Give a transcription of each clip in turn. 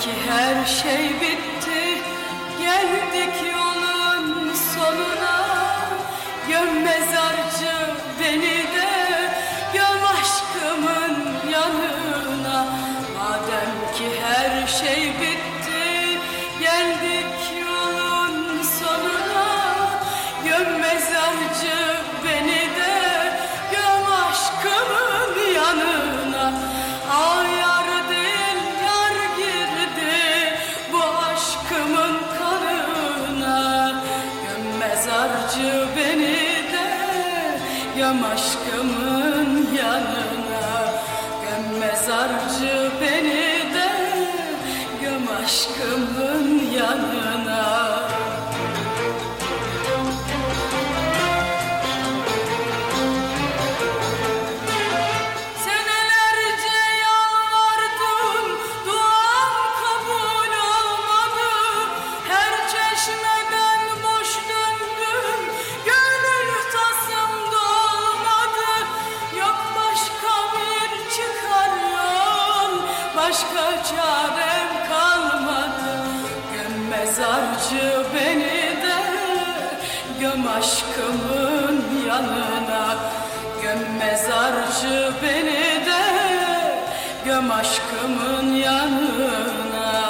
ki her şey bitti Geldik yolun sonuna. Göm mezarcı beni de mezarcı beni de Göm aşkımın yanına. Göm mezarcı beni de Göm aşkımın başka çarem kalmadı. Göm mezarcı beni de, göm aşkımın yanına. Göm mezarcı beni de Göm aşkımın yanına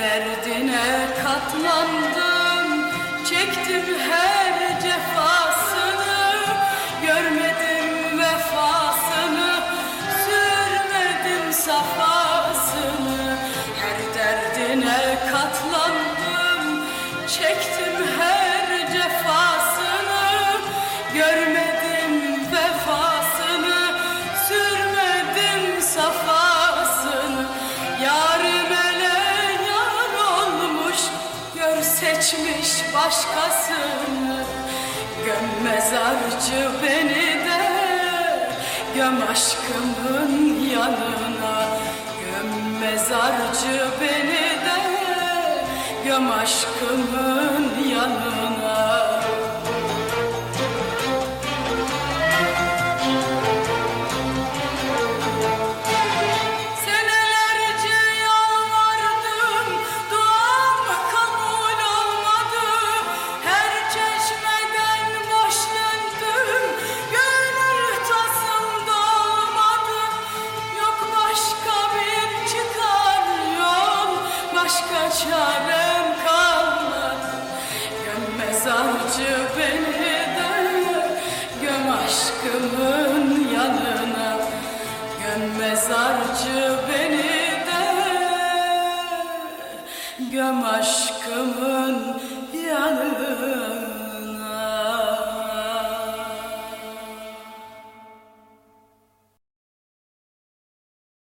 derdine katlandım. Çektim her cefasını Görmedim vefasını Sürmedim safasını. Her derdine katlandım. Çektim seçmiş başkasını. Göm mezarcı beni de Göm aşkımın yanına. Göm mezarcı beni de Göm aşkımın çarem kalmadı. Beni de, göm aşkımın yanına. Göm mezarcı beni de Göm aşkımın